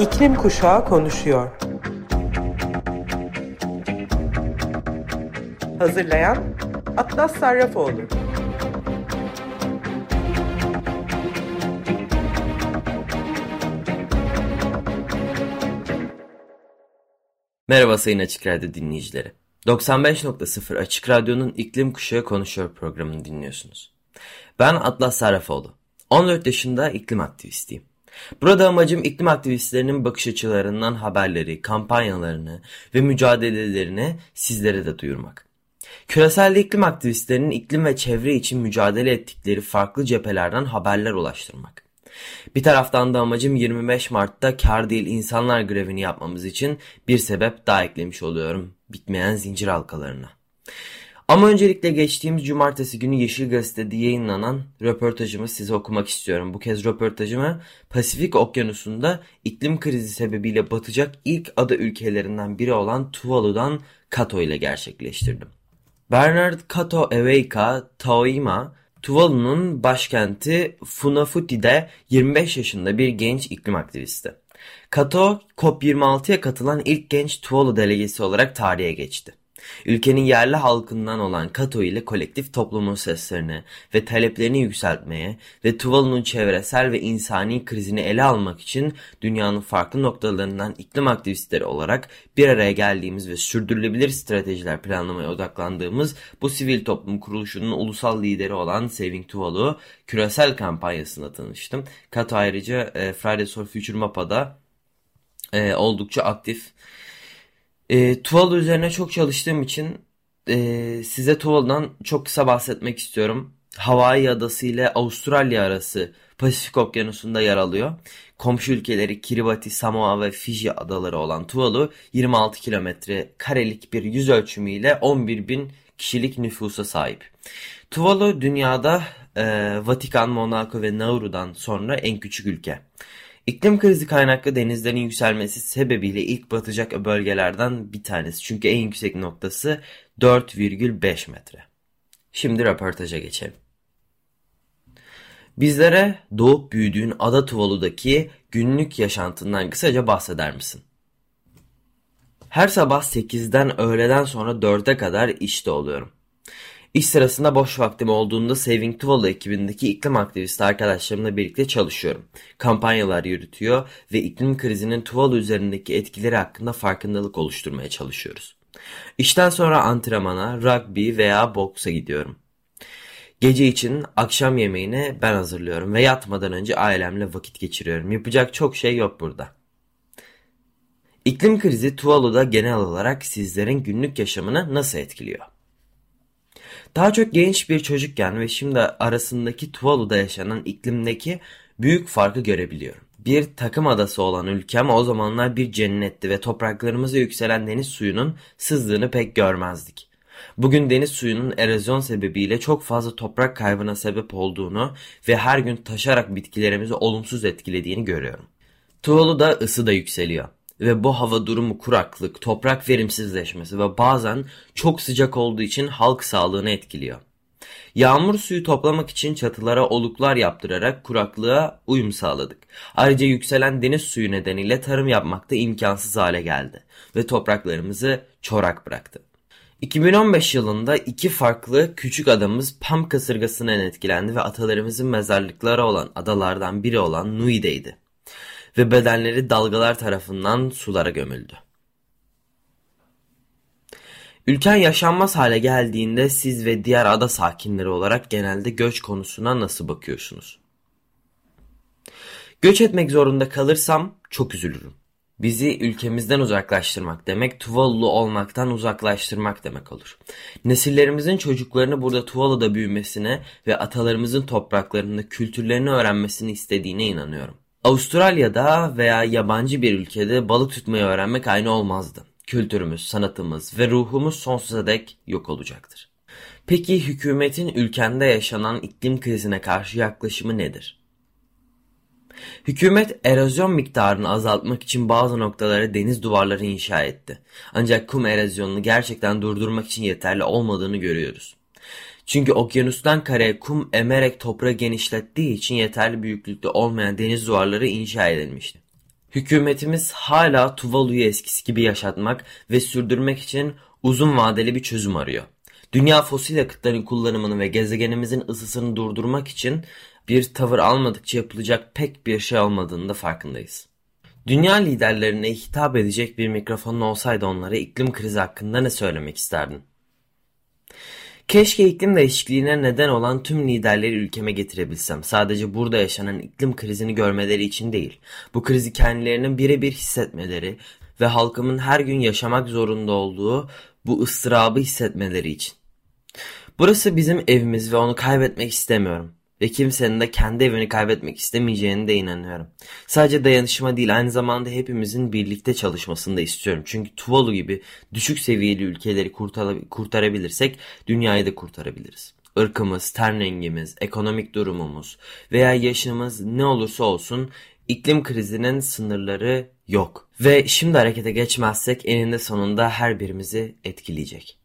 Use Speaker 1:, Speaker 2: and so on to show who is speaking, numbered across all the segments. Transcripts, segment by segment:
Speaker 1: İklim Kuşağı konuşuyor. Hazırlayan Atlas Sarrafoğlu.
Speaker 2: Merhaba Sayın Açık Radyo dinleyicileri. 95.0 Açık Radyo'nun İklim Kuşağı Konuşuyor programını dinliyorsunuz. Ben Atlas Sarrafoğlu. 14 yaşında iklim aktivistiyim. Burada amacım iklim aktivistlerinin bakış açılarından haberleri, kampanyalarını ve mücadelelerini sizlere de duyurmak. Küresel iklim aktivistlerinin iklim ve çevre için mücadele ettikleri farklı cephelerden haberler ulaştırmak. Bir taraftan da amacım 25 Mart'ta kar değil insanlar grevini yapmamız için bir sebep daha eklemiş oluyorum bitmeyen zincir halkalarına. Ama öncelikle geçtiğimiz cumartesi günü Yeşil Gazete'de yayınlanan röportajımı size okumak istiyorum. Bu kez röportajımı Pasifik Okyanusu'nda iklim krizi sebebiyle batacak ilk ada ülkelerinden biri olan Tuvalu'dan Kato ile gerçekleştirdim. Bernard Kato Eweika Taoima, Tuvalu'nun başkenti Funafuti'de 25 yaşında bir genç iklim aktivisti. Kato, COP26'ya katılan ilk genç Tuvalu delegesi olarak tarihe geçti. Ülkenin yerli halkından olan Kato ile kolektif toplumun seslerini ve taleplerini yükseltmeye ve Tuvalu'nun çevresel ve insani krizini ele almak için dünyanın farklı noktalarından iklim aktivistleri olarak bir araya geldiğimiz ve sürdürülebilir stratejiler planlamaya odaklandığımız bu sivil toplum kuruluşunun ulusal lideri olan Saving Tuvalu küresel kampanyasında tanıştım. Kato ayrıca e, Fridays for Future Mapa'da e, oldukça aktif. E, Tuvalu üzerine çok çalıştığım için e, size Tuvalu'dan çok kısa bahsetmek istiyorum. Hawaii adası ile Avustralya arası Pasifik Okyanusu'nda yer alıyor. Komşu ülkeleri Kiribati, Samoa ve Fiji adaları olan Tuvalu 26 kilometre karelik bir yüz ölçümüyle 11 bin kişilik nüfusa sahip. Tuvalu dünyada e, Vatikan, Monaco ve Nauru'dan sonra en küçük ülke. İklim krizi kaynaklı denizlerin yükselmesi sebebiyle ilk batacak bölgelerden bir tanesi. Çünkü en yüksek noktası 4,5 metre. Şimdi röportaja geçelim. Bizlere doğup büyüdüğün Ada Tuvalu'daki günlük yaşantından kısaca bahseder misin? Her sabah 8'den öğleden sonra 4'e kadar işte oluyorum. İş sırasında boş vaktim olduğunda Saving Tuvalu ekibindeki iklim aktivisti arkadaşlarımla birlikte çalışıyorum. Kampanyalar yürütüyor ve iklim krizinin Tuvalu üzerindeki etkileri hakkında farkındalık oluşturmaya çalışıyoruz. İşten sonra antrenmana, rugby veya boksa gidiyorum. Gece için akşam yemeğini ben hazırlıyorum ve yatmadan önce ailemle vakit geçiriyorum. Yapacak çok şey yok burada. İklim krizi Tuvalu'da genel olarak sizlerin günlük yaşamını nasıl etkiliyor? Daha çok genç bir çocukken ve şimdi arasındaki Tuvalu'da yaşanan iklimdeki büyük farkı görebiliyorum. Bir takım adası olan ülkem o zamanlar bir cennetti ve topraklarımıza yükselen deniz suyunun sızdığını pek görmezdik. Bugün deniz suyunun erozyon sebebiyle çok fazla toprak kaybına sebep olduğunu ve her gün taşarak bitkilerimizi olumsuz etkilediğini görüyorum. Tuvalu'da ısı da yükseliyor ve bu hava durumu kuraklık, toprak verimsizleşmesi ve bazen çok sıcak olduğu için halk sağlığını etkiliyor. Yağmur suyu toplamak için çatılara oluklar yaptırarak kuraklığa uyum sağladık. Ayrıca yükselen deniz suyu nedeniyle tarım yapmak da imkansız hale geldi ve topraklarımızı çorak bıraktı. 2015 yılında iki farklı küçük adamız Pam kasırgasından etkilendi ve atalarımızın mezarlıkları olan adalardan biri olan Nui'deydi ve bedenleri dalgalar tarafından sulara gömüldü. Ülken yaşanmaz hale geldiğinde siz ve diğer ada sakinleri olarak genelde göç konusuna nasıl bakıyorsunuz? Göç etmek zorunda kalırsam çok üzülürüm. Bizi ülkemizden uzaklaştırmak demek Tuvalu'lu olmaktan uzaklaştırmak demek olur. Nesillerimizin çocuklarını burada Tuvalu'da büyümesine ve atalarımızın topraklarında kültürlerini öğrenmesini istediğine inanıyorum. Avustralya'da veya yabancı bir ülkede balık tutmayı öğrenmek aynı olmazdı. Kültürümüz, sanatımız ve ruhumuz sonsuza dek yok olacaktır. Peki hükümetin ülkende yaşanan iklim krizine karşı yaklaşımı nedir? Hükümet erozyon miktarını azaltmak için bazı noktalara deniz duvarları inşa etti. Ancak kum erozyonunu gerçekten durdurmak için yeterli olmadığını görüyoruz. Çünkü okyanustan karaya kum emerek toprağı genişlettiği için yeterli büyüklükte olmayan deniz duvarları inşa edilmişti. Hükümetimiz hala Tuvalu'yu eskisi gibi yaşatmak ve sürdürmek için uzun vadeli bir çözüm arıyor. Dünya fosil yakıtların kullanımını ve gezegenimizin ısısını durdurmak için bir tavır almadıkça yapılacak pek bir şey olmadığını da farkındayız. Dünya liderlerine hitap edecek bir mikrofonun olsaydı onlara iklim krizi hakkında ne söylemek isterdin? Keşke iklim değişikliğine neden olan tüm liderleri ülkeme getirebilsem. Sadece burada yaşanan iklim krizini görmeleri için değil. Bu krizi kendilerinin birebir hissetmeleri ve halkımın her gün yaşamak zorunda olduğu bu ıstırabı hissetmeleri için. Burası bizim evimiz ve onu kaybetmek istemiyorum. Ve kimsenin de kendi evini kaybetmek istemeyeceğine de inanıyorum. Sadece dayanışma değil aynı zamanda hepimizin birlikte çalışmasını da istiyorum. Çünkü Tuvalu gibi düşük seviyeli ülkeleri kurtarabilirsek dünyayı da kurtarabiliriz. Irkımız, ten rengimiz, ekonomik durumumuz veya yaşımız ne olursa olsun iklim krizinin sınırları yok. Ve şimdi harekete geçmezsek eninde sonunda her birimizi etkileyecek.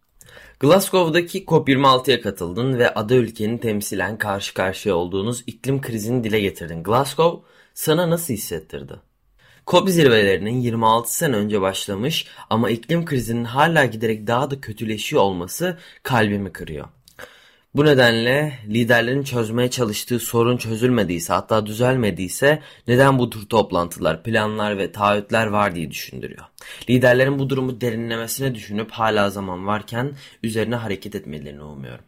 Speaker 2: Glasgow'daki COP26'ya katıldın ve ada ülkenin temsilen karşı karşıya olduğunuz iklim krizini dile getirdin. Glasgow sana nasıl hissettirdi? COP zirvelerinin 26 sene önce başlamış ama iklim krizinin hala giderek daha da kötüleşiyor olması kalbimi kırıyor. Bu nedenle liderlerin çözmeye çalıştığı sorun çözülmediyse hatta düzelmediyse neden bu tür toplantılar, planlar ve taahhütler var diye düşündürüyor. Liderlerin bu durumu derinlemesine düşünüp hala zaman varken üzerine hareket etmelerini umuyorum.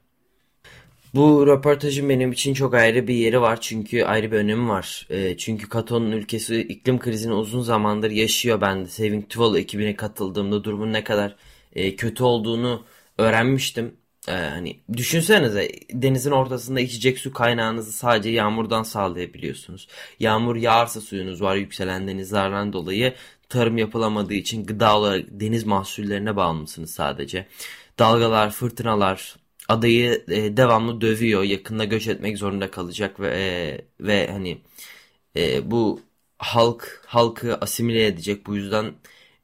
Speaker 2: Bu röportajın benim için çok ayrı bir yeri var çünkü ayrı bir önemi var. E, çünkü Kato'nun ülkesi iklim krizini uzun zamandır yaşıyor. Ben Saving Tuvalu ekibine katıldığımda durumun ne kadar e, kötü olduğunu öğrenmiştim. Ee, hani düşünsenize denizin ortasında içecek su kaynağınızı sadece yağmurdan sağlayabiliyorsunuz. Yağmur yağarsa suyunuz var yükselen denizlerden dolayı tarım yapılamadığı için gıda olarak deniz mahsullerine bağımlısınız sadece. Dalgalar, fırtınalar adayı e, devamlı dövüyor. Yakında göç etmek zorunda kalacak ve e, ve hani e, bu halk halkı asimile edecek. Bu yüzden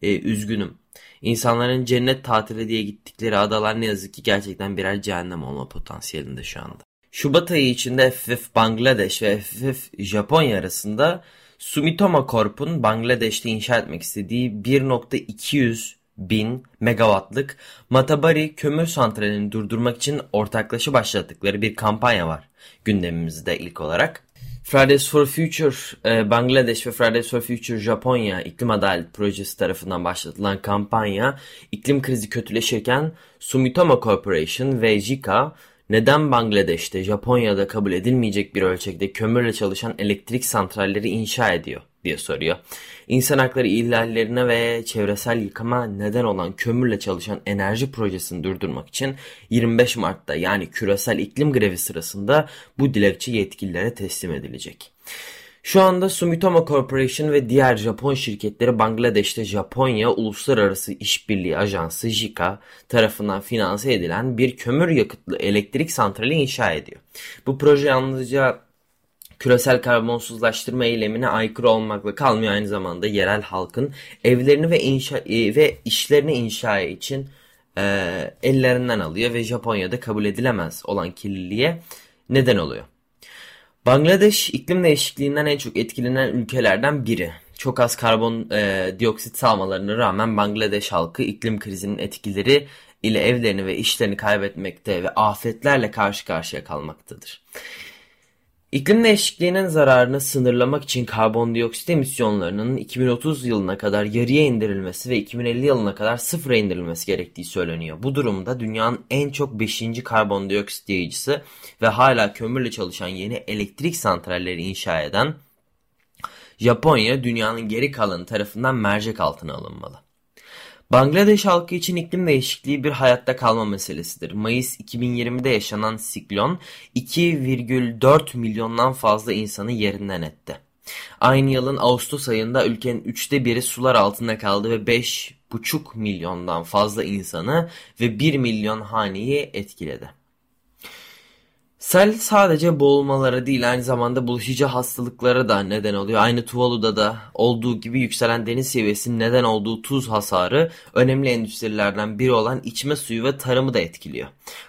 Speaker 2: e, üzgünüm. İnsanların cennet tatili diye gittikleri adalar ne yazık ki gerçekten birer cehennem olma potansiyelinde şu anda. Şubat ayı içinde FFF Bangladeş ve FFF Japonya arasında Sumitomo Corp'un Bangladeş'te inşa etmek istediği 1.200 bin megawattlık Matabari kömür santralini durdurmak için ortaklaşa başlattıkları bir kampanya var gündemimizde ilk olarak. Fridays for Future e, Bangladeş ve Fridays for Future Japonya iklim adalet projesi tarafından başlatılan kampanya iklim krizi kötüleşirken Sumitomo Corporation ve JICA neden Bangladeş'te Japonya'da kabul edilmeyecek bir ölçekte kömürle çalışan elektrik santralleri inşa ediyor diye soruyor. İnsan hakları ihlallerine ve çevresel yıkama neden olan kömürle çalışan enerji projesini durdurmak için 25 Mart'ta yani küresel iklim grevi sırasında bu dilekçe yetkililere teslim edilecek. Şu anda Sumitomo Corporation ve diğer Japon şirketleri Bangladeş'te Japonya Uluslararası İşbirliği Ajansı JICA tarafından finanse edilen bir kömür yakıtlı elektrik santrali inşa ediyor. Bu proje yalnızca küresel karbonsuzlaştırma eylemine aykırı olmakla kalmıyor aynı zamanda yerel halkın evlerini ve inşa e, ve işlerini inşa için e, ellerinden alıyor ve Japonya'da kabul edilemez olan kirliliğe neden oluyor. Bangladeş iklim değişikliğinden en çok etkilenen ülkelerden biri. Çok az karbon e, dioksit salmalarına rağmen Bangladeş halkı iklim krizinin etkileri ile evlerini ve işlerini kaybetmekte ve afetlerle karşı karşıya kalmaktadır. İklim değişikliğinin zararını sınırlamak için karbondioksit emisyonlarının 2030 yılına kadar yarıya indirilmesi ve 2050 yılına kadar sıfıra indirilmesi gerektiği söyleniyor. Bu durumda dünyanın en çok 5. karbondioksit yayıcısı ve hala kömürle çalışan yeni elektrik santralleri inşa eden Japonya dünyanın geri kalanı tarafından mercek altına alınmalı. Bangladeş halkı için iklim değişikliği bir hayatta kalma meselesidir. Mayıs 2020'de yaşanan siklon 2,4 milyondan fazla insanı yerinden etti. Aynı yılın Ağustos ayında ülkenin üçte biri sular altında kaldı ve 5,5 milyondan fazla insanı ve 1 milyon haneyi etkiledi. Sel sadece boğulmalara değil aynı zamanda bulaşıcı hastalıklara da neden oluyor. Aynı Tuvalu'da da olduğu gibi yükselen deniz seviyesinin neden olduğu tuz hasarı önemli endüstrilerden biri olan içme suyu ve tarımı da etkiliyor.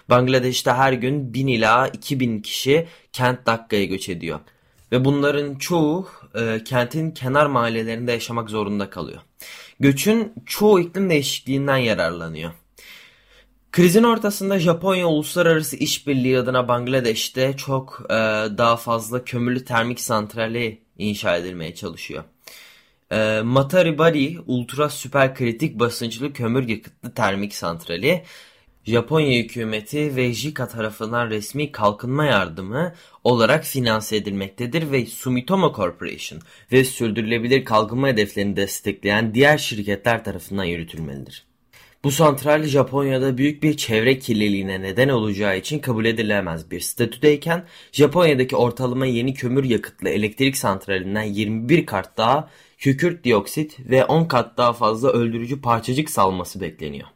Speaker 2: Bangladeş'te her gün 1000 ila 2000 kişi kent Dakka'ya göç ediyor. ve bunların çoğu e, kentin kenar mahallelerinde yaşamak zorunda kalıyor. Göçün çoğu iklim değişikliğinden yararlanıyor. Krizin ortasında Japonya uluslararası işbirliği adına Bangladeş'te çok e, daha fazla kömürlü termik santrali inşa edilmeye çalışıyor. E, Mataribari ultra süper kritik basınçlı kömür yakıtlı termik santrali Japonya hükümeti ve JICA tarafından resmi kalkınma yardımı olarak finanse edilmektedir ve Sumitomo Corporation ve sürdürülebilir kalkınma hedeflerini destekleyen diğer şirketler tarafından yürütülmelidir. Bu santral Japonya'da büyük bir çevre kirliliğine neden olacağı için kabul edilemez bir statüdeyken Japonya'daki ortalama yeni kömür yakıtlı elektrik santralinden 21 kat daha kükürt dioksit ve 10 kat daha fazla öldürücü parçacık salması bekleniyor.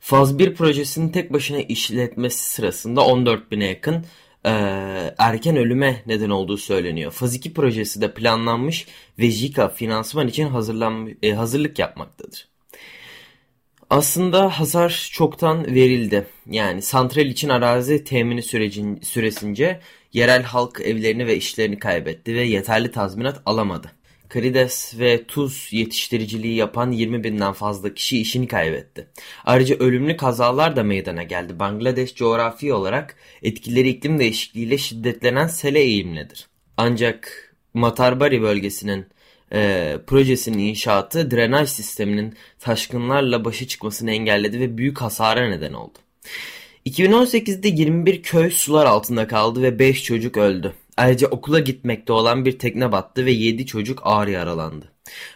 Speaker 2: Faz 1 projesinin tek başına işletmesi sırasında 14 bine yakın e, erken ölüme neden olduğu söyleniyor. Faz 2 projesi de planlanmış ve JICA finansman için hazırlan, e, hazırlık yapmaktadır. Aslında hasar çoktan verildi. Yani santral için arazi temini sürecin, süresince yerel halk evlerini ve işlerini kaybetti ve yeterli tazminat alamadı. Karides ve tuz yetiştiriciliği yapan 20 binden fazla kişi işini kaybetti. Ayrıca ölümlü kazalar da meydana geldi. Bangladeş coğrafi olarak etkileri iklim değişikliğiyle şiddetlenen sele eğimlidir. Ancak Matarbari bölgesinin e, projesinin inşaatı drenaj sisteminin taşkınlarla başa çıkmasını engelledi ve büyük hasara neden oldu. 2018'de 21 köy sular altında kaldı ve 5 çocuk öldü. Ayrıca okula gitmekte olan bir tekne battı ve 7 çocuk ağır yaralandı.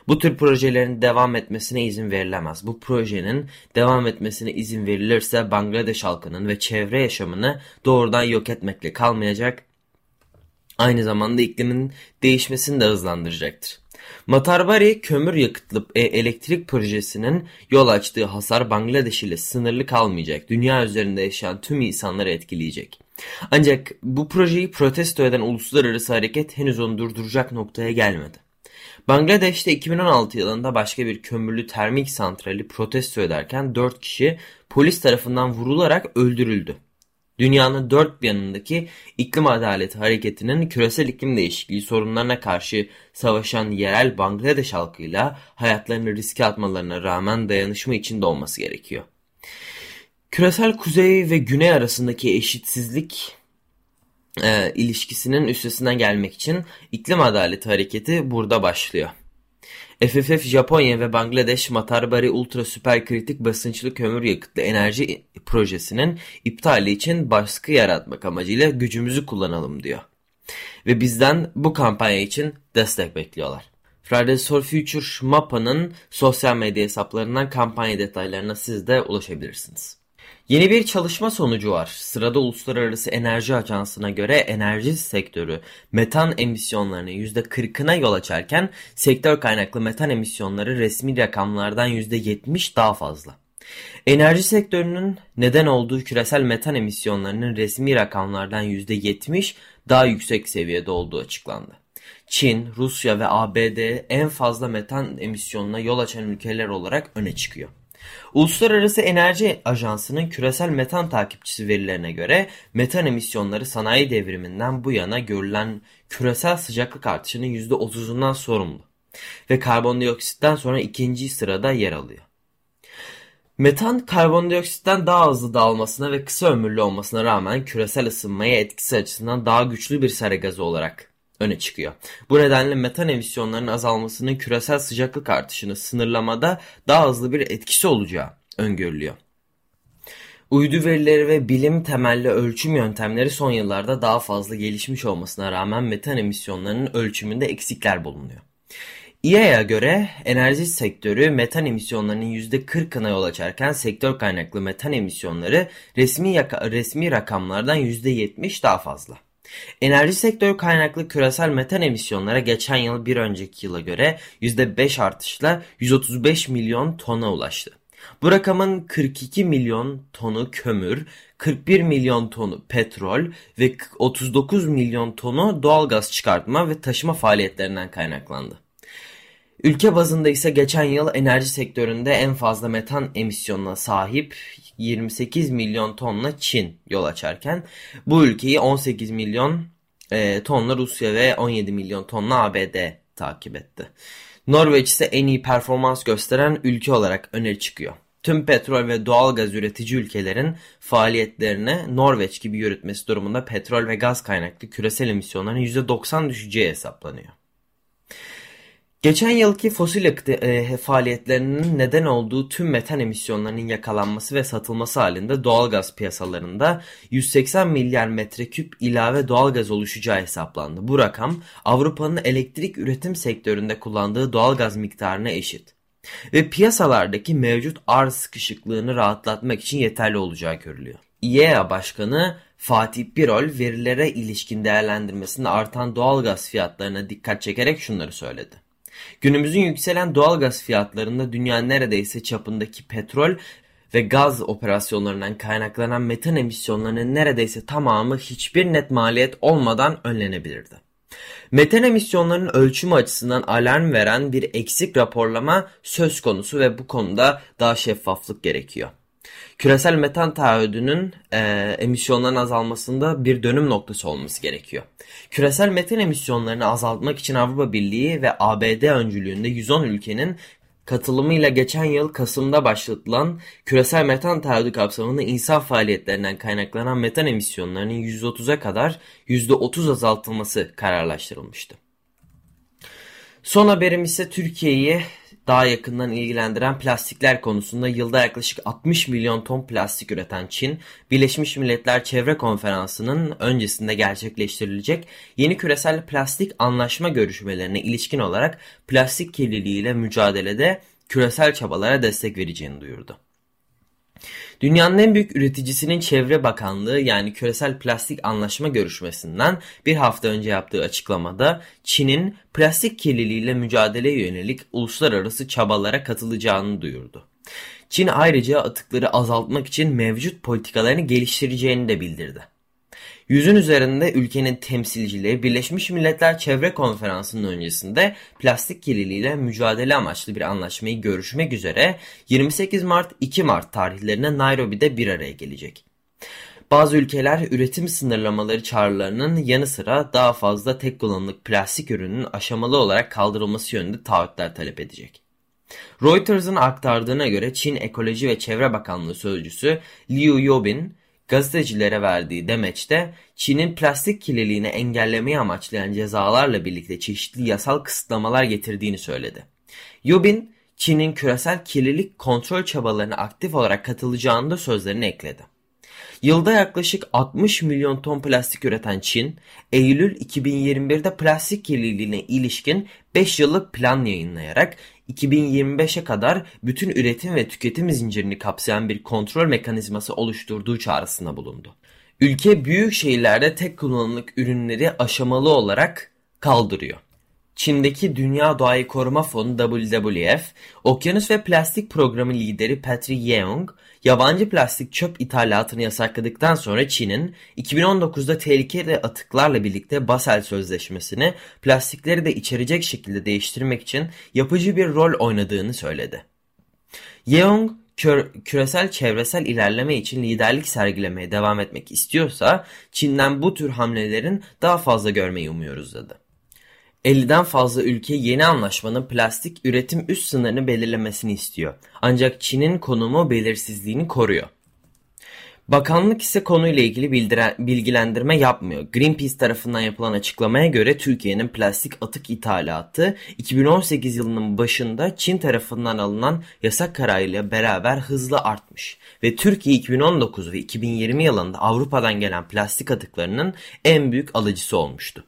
Speaker 2: Bu tür projelerin devam etmesine izin verilemez. Bu projenin devam etmesine izin verilirse Bangladeş halkının ve çevre yaşamını doğrudan yok etmekle kalmayacak, aynı zamanda iklimin değişmesini de hızlandıracaktır. Matarbari kömür yakıtlı e, elektrik projesinin yol açtığı hasar Bangladeş ile sınırlı kalmayacak. Dünya üzerinde yaşayan tüm insanları etkileyecek. Ancak bu projeyi protesto eden uluslararası hareket henüz onu durduracak noktaya gelmedi. Bangladeş'te 2016 yılında başka bir kömürlü termik santrali protesto ederken 4 kişi polis tarafından vurularak öldürüldü. Dünyanın dört bir yanındaki iklim adaleti hareketinin küresel iklim değişikliği sorunlarına karşı savaşan yerel Bangladeş halkıyla hayatlarını riske atmalarına rağmen dayanışma içinde olması gerekiyor. Küresel kuzey ve güney arasındaki eşitsizlik e, ilişkisinin üstesinden gelmek için iklim adaleti hareketi burada başlıyor. FFF Japonya ve Bangladeş Matarbari Ultra Süper Kritik Basınçlı Kömür Yakıtlı Enerji Projesi'nin iptali için baskı yaratmak amacıyla gücümüzü kullanalım diyor. Ve bizden bu kampanya için destek bekliyorlar. Fridays for Future MAPA'nın sosyal medya hesaplarından kampanya detaylarına siz de ulaşabilirsiniz. Yeni bir çalışma sonucu var. Sırada Uluslararası Enerji Ajansı'na göre enerji sektörü metan emisyonlarının %40'ına yol açarken sektör kaynaklı metan emisyonları resmi rakamlardan %70 daha fazla. Enerji sektörünün neden olduğu küresel metan emisyonlarının resmi rakamlardan %70 daha yüksek seviyede olduğu açıklandı. Çin, Rusya ve ABD en fazla metan emisyonuna yol açan ülkeler olarak öne çıkıyor. Uluslararası Enerji Ajansı'nın küresel metan takipçisi verilerine göre metan emisyonları sanayi devriminden bu yana görülen küresel sıcaklık artışının %30'undan sorumlu ve karbondioksitten sonra ikinci sırada yer alıyor. Metan karbondioksitten daha hızlı dağılmasına ve kısa ömürlü olmasına rağmen küresel ısınmaya etkisi açısından daha güçlü bir sera gazı olarak öne çıkıyor. Bu nedenle metan emisyonlarının azalmasının küresel sıcaklık artışını sınırlamada daha hızlı bir etkisi olacağı öngörülüyor. Uydu verileri ve bilim temelli ölçüm yöntemleri son yıllarda daha fazla gelişmiş olmasına rağmen metan emisyonlarının ölçümünde eksikler bulunuyor. İAEA göre enerji sektörü metan emisyonlarının %40'ına yol açarken sektör kaynaklı metan emisyonları resmi, resmi rakamlardan %70 daha fazla. Enerji sektörü kaynaklı küresel metan emisyonlara geçen yıl bir önceki yıla göre %5 artışla 135 milyon tona ulaştı. Bu rakamın 42 milyon tonu kömür, 41 milyon tonu petrol ve 39 milyon tonu doğalgaz çıkartma ve taşıma faaliyetlerinden kaynaklandı. Ülke bazında ise geçen yıl enerji sektöründe en fazla metan emisyonuna sahip 28 milyon tonla Çin yol açarken bu ülkeyi 18 milyon e, tonla Rusya ve 17 milyon tonla ABD takip etti. Norveç ise en iyi performans gösteren ülke olarak öne çıkıyor. Tüm petrol ve doğal gaz üretici ülkelerin faaliyetlerini Norveç gibi yürütmesi durumunda petrol ve gaz kaynaklı küresel emisyonların %90 düşeceği hesaplanıyor. Geçen yılki fosil yakıt e, faaliyetlerinin neden olduğu tüm metan emisyonlarının yakalanması ve satılması halinde doğalgaz piyasalarında 180 milyar metreküp ilave doğalgaz oluşacağı hesaplandı. Bu rakam Avrupa'nın elektrik üretim sektöründe kullandığı doğalgaz miktarına eşit ve piyasalardaki mevcut arz sıkışıklığını rahatlatmak için yeterli olacağı görülüyor. IEA Başkanı Fatih Birol verilere ilişkin değerlendirmesinde artan doğalgaz fiyatlarına dikkat çekerek şunları söyledi. Günümüzün yükselen doğalgaz fiyatlarında dünyanın neredeyse çapındaki petrol ve gaz operasyonlarından kaynaklanan metan emisyonlarının neredeyse tamamı hiçbir net maliyet olmadan önlenebilirdi. Metan emisyonlarının ölçümü açısından alarm veren bir eksik raporlama söz konusu ve bu konuda daha şeffaflık gerekiyor. Küresel metan taahhüdünün e, emisyonların azalmasında bir dönüm noktası olması gerekiyor. Küresel metan emisyonlarını azaltmak için Avrupa Birliği ve ABD öncülüğünde 110 ülkenin katılımıyla geçen yıl Kasım'da başlatılan küresel metan taahhüdü kapsamında insan faaliyetlerinden kaynaklanan metan emisyonlarının %30'a kadar %30 azaltılması kararlaştırılmıştı. Son haberim ise Türkiye'yi daha yakından ilgilendiren plastikler konusunda yılda yaklaşık 60 milyon ton plastik üreten Çin, Birleşmiş Milletler Çevre Konferansı'nın öncesinde gerçekleştirilecek yeni küresel plastik anlaşma görüşmelerine ilişkin olarak plastik kirliliğiyle mücadelede küresel çabalara destek vereceğini duyurdu. Dünyanın en büyük üreticisinin Çevre Bakanlığı yani Küresel Plastik Anlaşma görüşmesinden bir hafta önce yaptığı açıklamada Çin'in plastik kirliliğiyle mücadeleye yönelik uluslararası çabalara katılacağını duyurdu. Çin ayrıca atıkları azaltmak için mevcut politikalarını geliştireceğini de bildirdi. Yüzün üzerinde ülkenin temsilcileri Birleşmiş Milletler Çevre Konferansı'nın öncesinde plastik kirliliğiyle mücadele amaçlı bir anlaşmayı görüşmek üzere 28 Mart 2 Mart tarihlerine Nairobi'de bir araya gelecek. Bazı ülkeler üretim sınırlamaları çağrılarının yanı sıra daha fazla tek kullanımlık plastik ürünün aşamalı olarak kaldırılması yönünde taahhütler talep edecek. Reuters'ın aktardığına göre Çin Ekoloji ve Çevre Bakanlığı Sözcüsü Liu Yobin, gazetecilere verdiği demeçte Çin'in plastik kirliliğini engellemeyi amaçlayan cezalarla birlikte çeşitli yasal kısıtlamalar getirdiğini söyledi. Yubin, Çin'in küresel kirlilik kontrol çabalarına aktif olarak katılacağını da sözlerine ekledi. Yılda yaklaşık 60 milyon ton plastik üreten Çin, Eylül 2021'de plastik kirliliğine ilişkin 5 yıllık plan yayınlayarak 2025'e kadar bütün üretim ve tüketim zincirini kapsayan bir kontrol mekanizması oluşturduğu çağrısında bulundu. Ülke büyük şehirlerde tek kullanımlık ürünleri aşamalı olarak kaldırıyor. Çin'deki Dünya Doğayı Koruma Fonu WWF, Okyanus ve Plastik Programı lideri Patrick Yeung, yabancı plastik çöp ithalatını yasakladıktan sonra Çin'in 2019'da tehlikeli atıklarla birlikte Basel Sözleşmesi'ni plastikleri de içerecek şekilde değiştirmek için yapıcı bir rol oynadığını söyledi. Yeung, küresel çevresel ilerleme için liderlik sergilemeye devam etmek istiyorsa Çin'den bu tür hamlelerin daha fazla görmeyi umuyoruz dedi. 50'den fazla ülke yeni anlaşmanın plastik üretim üst sınırını belirlemesini istiyor. Ancak Çin'in konumu belirsizliğini koruyor. Bakanlık ise konuyla ilgili bilgilendirme yapmıyor. Greenpeace tarafından yapılan açıklamaya göre Türkiye'nin plastik atık ithalatı 2018 yılının başında Çin tarafından alınan yasak kararıyla beraber hızla artmış ve Türkiye 2019 ve 2020 yılında Avrupa'dan gelen plastik atıklarının en büyük alıcısı olmuştu.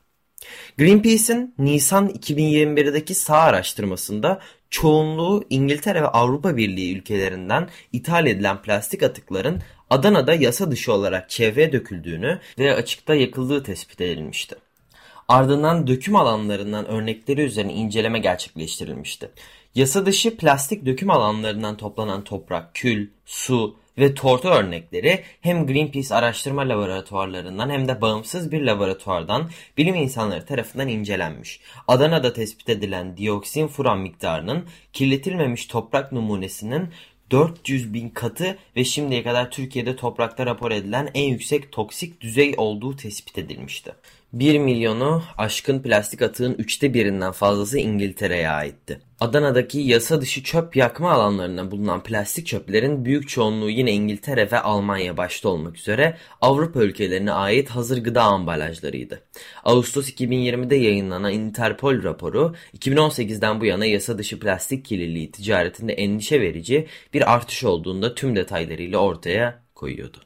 Speaker 2: Greenpeace'in Nisan 2021'deki sağ araştırmasında çoğunluğu İngiltere ve Avrupa Birliği ülkelerinden ithal edilen plastik atıkların Adana'da yasa dışı olarak çevreye döküldüğünü ve açıkta yakıldığı tespit edilmişti. Ardından döküm alanlarından örnekleri üzerine inceleme gerçekleştirilmişti. Yasa dışı plastik döküm alanlarından toplanan toprak, kül, su, ve tortu örnekleri hem Greenpeace araştırma laboratuvarlarından hem de bağımsız bir laboratuvardan bilim insanları tarafından incelenmiş. Adana'da tespit edilen dioksin furan miktarının kirletilmemiş toprak numunesinin 400 bin katı ve şimdiye kadar Türkiye'de toprakta rapor edilen en yüksek toksik düzey olduğu tespit edilmişti. 1 milyonu aşkın plastik atığın üçte birinden fazlası İngiltere'ye aitti. Adana'daki yasa dışı çöp yakma alanlarında bulunan plastik çöplerin büyük çoğunluğu yine İngiltere ve Almanya başta olmak üzere Avrupa ülkelerine ait hazır gıda ambalajlarıydı. Ağustos 2020'de yayınlanan Interpol raporu 2018'den bu yana yasa dışı plastik kirliliği ticaretinde endişe verici bir artış olduğunda tüm detaylarıyla ortaya koyuyordu.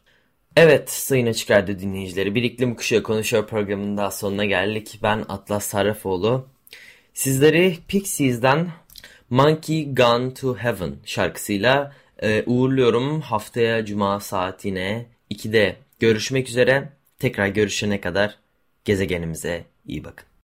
Speaker 2: Evet Sayın Açık Radyo dinleyicileri bir iklim kuşağı konuşuyor programının daha sonuna geldik. Ben Atlas Sarrafoğlu. Sizleri Pixies'den Monkey Gone to Heaven şarkısıyla e, uğurluyorum. Haftaya Cuma saatine 2'de görüşmek üzere. Tekrar görüşene kadar gezegenimize iyi bakın.